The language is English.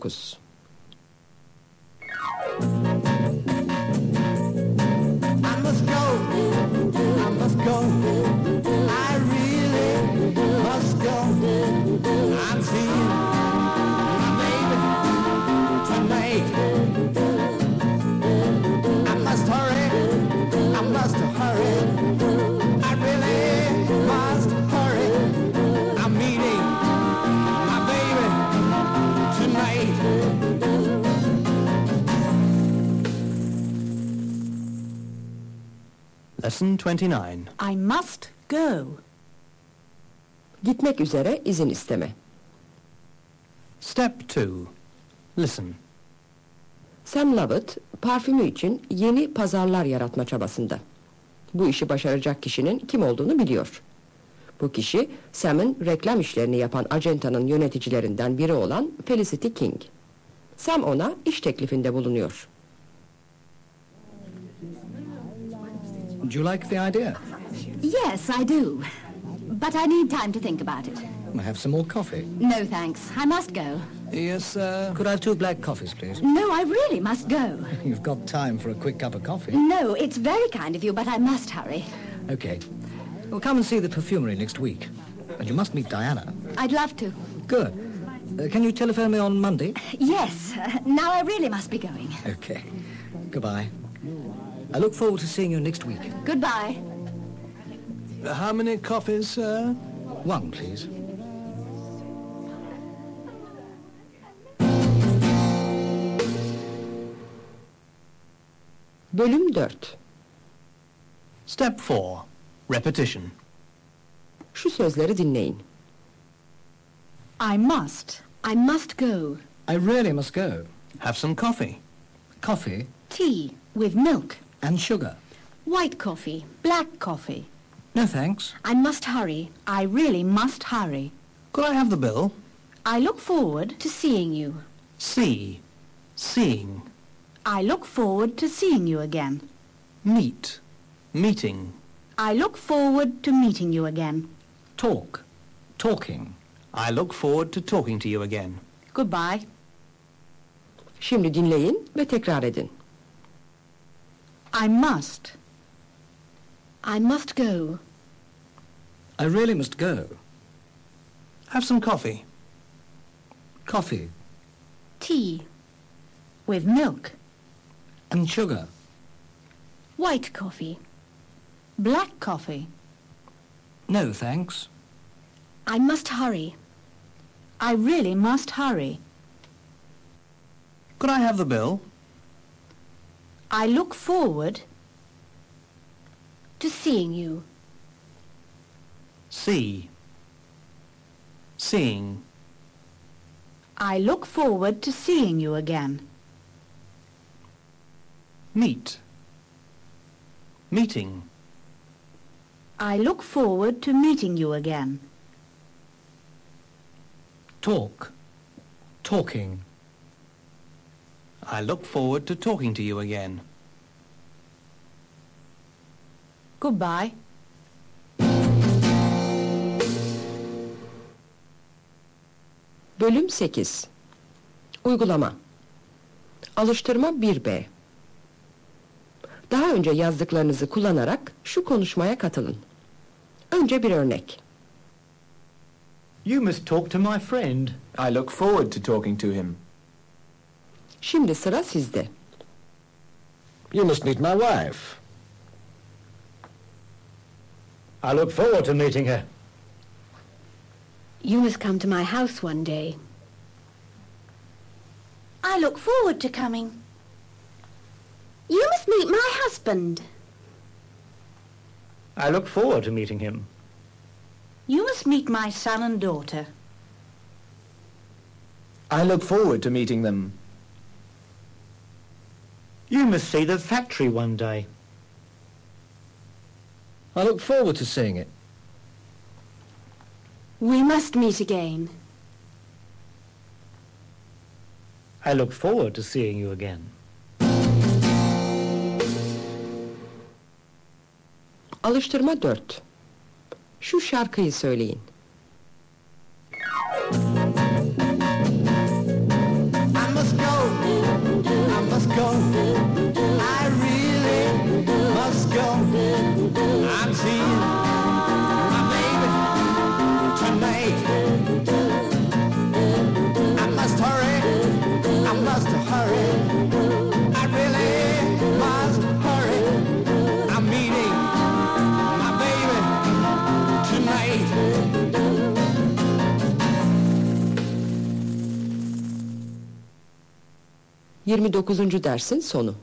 9 Lesson 29. I must go. Gitmek üzere izin isteme. Step 2. Listen. Sam Lovett, parfümü için yeni pazarlar yaratma çabasında. Bu işi başaracak kişinin kim olduğunu biliyor. Bu kişi, Sam'ın reklam işlerini yapan acentanın yöneticilerinden biri olan Felicity King. Sam ona iş teklifinde bulunuyor. Do you like the idea? Yes, I do. But I need time to think about it. I Have some more coffee. No, thanks. I must go. Yes, sir. Could I have two black coffees, please? No, I really must go. You've got time for a quick cup of coffee. No, it's very kind of you, but I must hurry. Okay. Well, come and see the perfumery next week. And you must meet Diana. I'd love to. Good. Uh, can you telephone me on Monday? Yes, uh, now I really must be going. Okay. Goodbye. I look forward to seeing you next week. Goodbye. Uh, how many coffees, sir? One, please. Bölüm 4 Step 4. Repetition. Şu sözleri dinleyin. I must. I must go. I really must go. Have some coffee. Coffee Tea with milk. And sugar. White coffee. Black coffee. No, thanks. I must hurry. I really must hurry. Could I have the bill? I look forward to seeing you. See. Seeing. I look forward to seeing you again. Meet. Meeting. I look forward to meeting you again. Talk. Talking. I look forward to talking to you again. Goodbye. Şimdi dinleyin ve tekrar edin. I must. I must go. I really must go. Have some coffee. Coffee Tea. With milk. and sugar. White coffee. Black coffee. No, thanks. I must hurry. I really must hurry. Could I have the bill? I look forward. To seeing you. See. Seeing. I look forward to seeing you again. Meet. Meeting. I look forward to meeting you again. Talk. Talking. I look forward to talking to you again. Goodbye. Bölüm 8 Uygulama Alıştırma 1B Daha önce yazdıklarınızı kullanarak şu konuşmaya katılın. Önce bir örnek. You must talk to my friend. I look forward to talking to him. Şimdi sıra sizde. You must meet my wife. I look forward to meeting her. You must come to my house one day. I look forward to coming. You must meet my husband. I look forward to meeting him. You must meet my son and daughter. I look forward to meeting them. You must see the factory one day. I look forward to seeing it. We must meet again. I look forward to seeing you again. Alıştırma 4 Şu şarkıyı söyleyin. I 29. dersin sonu.